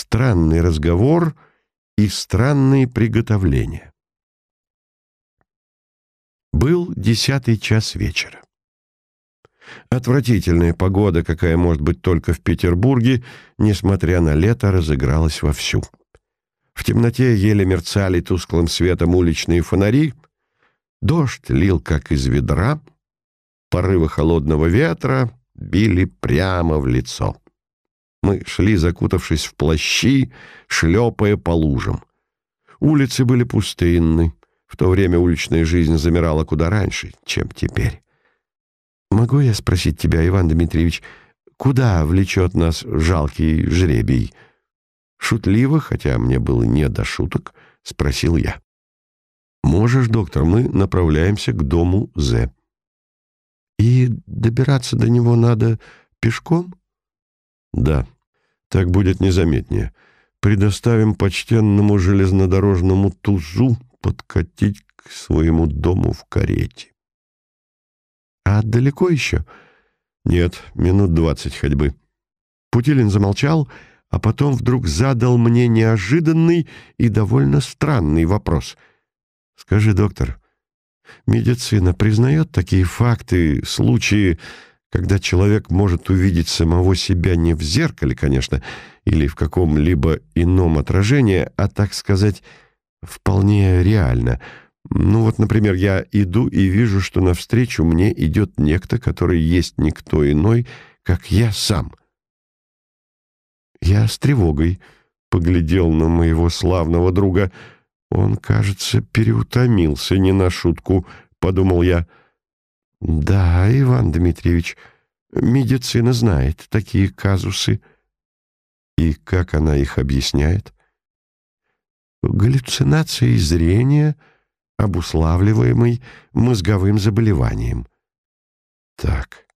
странный разговор и странные приготовления. Был десятый час вечера. Отвратительная погода, какая может быть только в Петербурге, несмотря на лето, разыгралась вовсю. В темноте еле мерцали тусклым светом уличные фонари, дождь лил, как из ведра, порывы холодного ветра били прямо в лицо. Мы шли, закутавшись в плащи, шлепая по лужам. Улицы были пустынны. В то время уличная жизнь замирала куда раньше, чем теперь. «Могу я спросить тебя, Иван Дмитриевич, куда влечет нас жалкий жребий?» Шутливо, хотя мне было не до шуток, спросил я. «Можешь, доктор, мы направляемся к дому З». «И добираться до него надо пешком?» «Да, так будет незаметнее. Предоставим почтенному железнодорожному тузу подкатить к своему дому в карете». «А далеко еще?» «Нет, минут двадцать ходьбы». Путилин замолчал, а потом вдруг задал мне неожиданный и довольно странный вопрос. «Скажи, доктор, медицина признает такие факты, случаи, когда человек может увидеть самого себя не в зеркале, конечно, или в каком-либо ином отражении, а, так сказать, вполне реально. Ну вот, например, я иду и вижу, что навстречу мне идет некто, который есть никто иной, как я сам. Я с тревогой поглядел на моего славного друга. Он, кажется, переутомился не на шутку, подумал я. Да, Иван Дмитриевич, медицина знает такие казусы. И как она их объясняет? Галлюцинации зрения, обуславливаемой мозговым заболеванием. Так,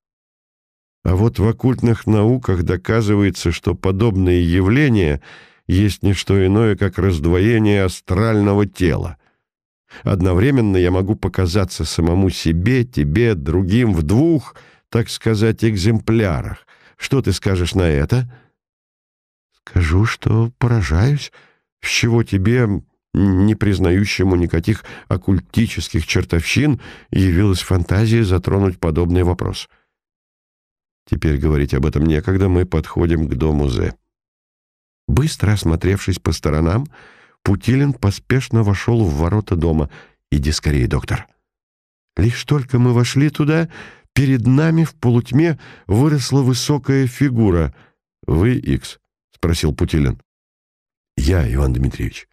а вот в оккультных науках доказывается, что подобные явления есть не что иное, как раздвоение астрального тела. Одновременно я могу показаться самому себе, тебе, другим в двух, так сказать, экземплярах. Что ты скажешь на это? Скажу, что поражаюсь, с чего тебе, не признающему никаких оккультических чертовщин, явилась фантазия затронуть подобный вопрос. — Теперь говорить об этом некогда, мы подходим к дому З. Быстро осмотревшись по сторонам, Путилин поспешно вошел в ворота дома. «Иди скорее, доктор». Лишь только мы вошли туда, перед нами в полутьме выросла высокая фигура. «Вы Икс?» — спросил Путилин. «Я, Иван Дмитриевич».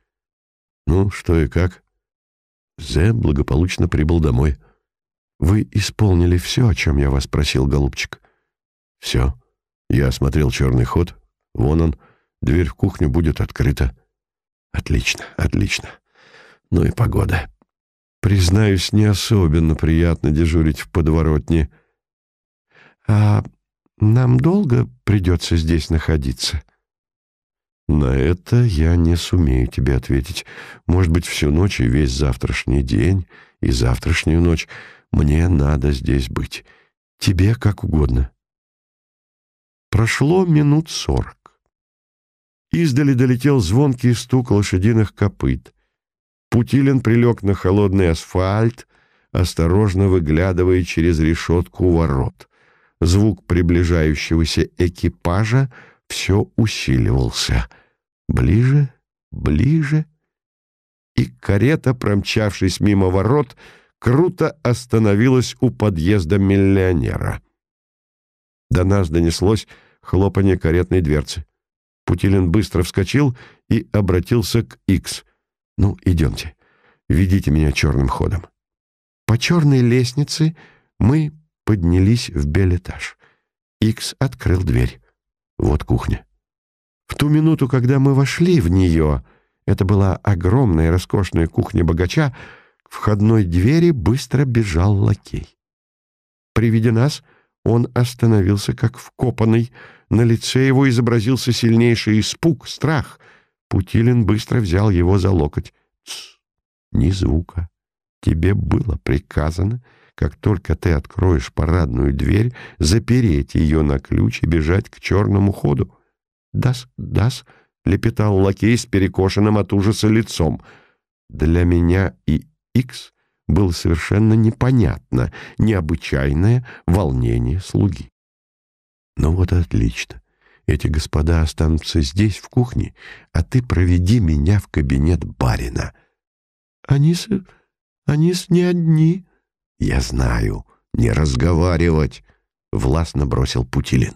«Ну, что и как?» Зе благополучно прибыл домой. «Вы исполнили все, о чем я вас просил, голубчик?» Все. Я осмотрел черный ход. Вон он. Дверь в кухню будет открыта. Отлично, отлично. Ну и погода. Признаюсь, не особенно приятно дежурить в подворотне. А нам долго придется здесь находиться? На это я не сумею тебе ответить. Может быть, всю ночь и весь завтрашний день, и завтрашнюю ночь. Мне надо здесь быть. Тебе как угодно. Прошло минут сорок. Издали долетел звонкий стук лошадиных копыт. Путилин прилег на холодный асфальт, осторожно выглядывая через решетку ворот. Звук приближающегося экипажа все усиливался. Ближе, ближе. И карета, промчавшись мимо ворот, круто остановилась у подъезда миллионера. До нас донеслось хлопанье каретной дверцы. Путилин быстро вскочил и обратился к Икс. «Ну, идемте. Ведите меня черным ходом». По черной лестнице мы поднялись в белетаж. Икс открыл дверь. Вот кухня. В ту минуту, когда мы вошли в нее, это была огромная роскошная кухня богача, к входной двери быстро бежал лакей. При виде нас — он остановился как вкопанный. На лице его изобразился сильнейший испуг, страх. Путилин быстро взял его за локоть. «Тсс! Ни звука. Тебе было приказано, как только ты откроешь парадную дверь, запереть ее на ключ и бежать к черному ходу. Дас, дас, — лепетал лакей с перекошенным от ужаса лицом. Для меня и Икс было совершенно непонятно необычайное волнение слуги. «Ну вот отлично. Эти господа останутся здесь, в кухне, а ты проведи меня в кабинет барина». «Они-с... они-с не одни». «Я знаю. Не разговаривать», — властно бросил Путилин.